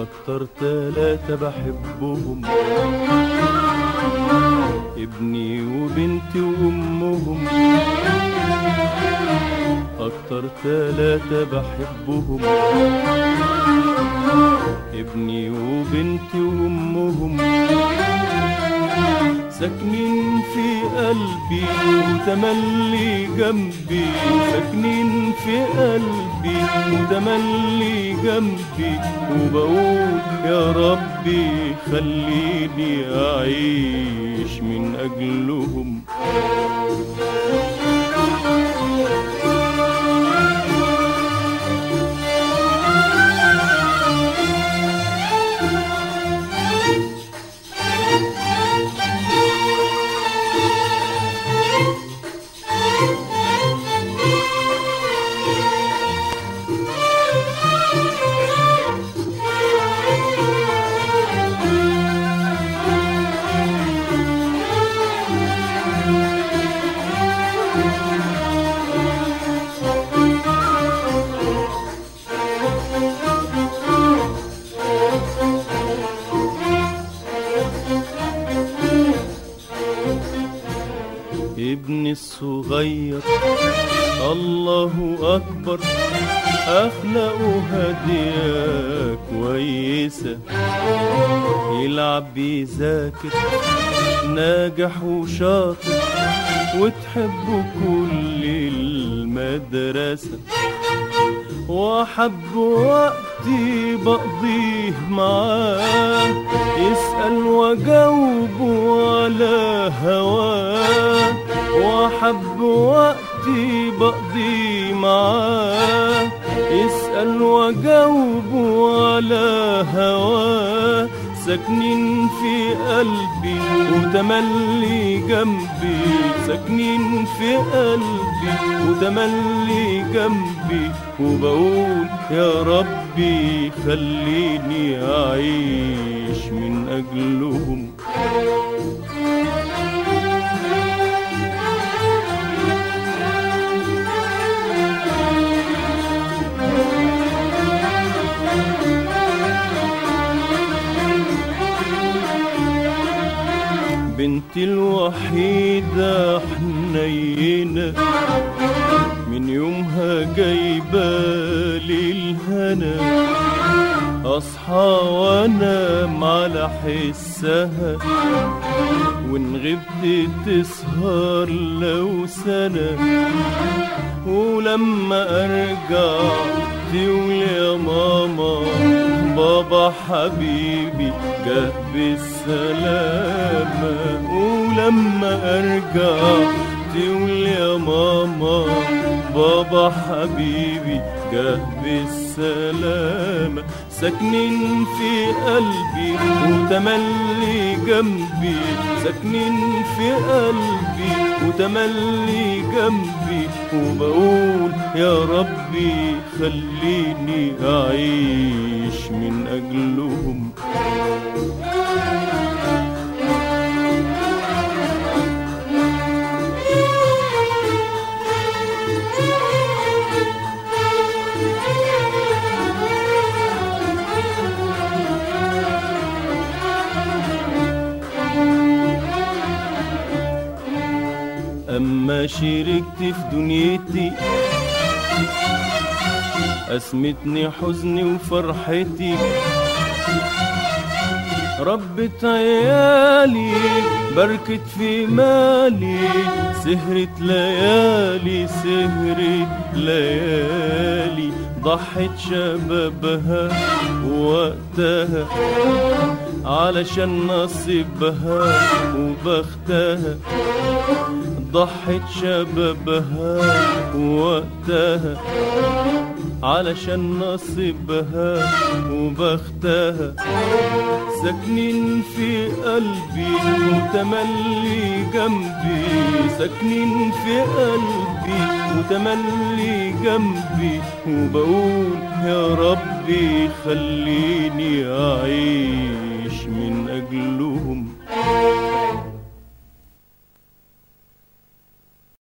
أكتر تلاتة بحبهم ابني وبنتي وأمهم. أكتر تلاتة بحبهم ابني وبنتي وأمهم. ساكنين في قلبي وتملي جنبي. ساكنين في قلبي وتملي جنبي. وبقول يا ربي خليني أعيش من أجلهم. الصغير الله أكبر أخلاقه هادية كويسة. يلعب بيذاكر ناجح وشاطر وتحبه كل المدرسة. وأحب وقتي بقضيه معاه. يسأل وأجاوبه على هواه. وأحب وقتي بقضيه معاه. يسأل وأجاوبه على هواه ساكنين في قلبي وتملي جنبي. ساكنين في قلبي وتملي جنبي. وبقول يا ربي خليني أعيش من أجلهم. بنتي الوحيدة حنينة من يومها جايبالي الهنا أصحى وأنام على حسها وإن غبت تسهر لو سنة. ولما أرجع تقول يا ماما بابا حبيبي جه بالسلامة ولما أرجع تقول يا ماما بابا حبيبي جه بالسلامة ساكنين في قلبي وتملي جنبي. ساكنين في قلبي وتملي جنبي. وبقول يا ربي خليني أعيش من أجلهم. أما شاركت في دنيتي أسمتني حزني وفرحتي. ربت عيالي بركت في مالي سهرت ليالي سهرت ليالي. ضحت شبابها ووقتها علشان نصيبها وبختها. ضحت شبابها ووقتها علشان نصيبها وبختها. ساكنين في قلبي وتملي جنبي. ساكنين في قلبي وتملي جنبي. وبقول يا ربي خليني أعيش من أجلهم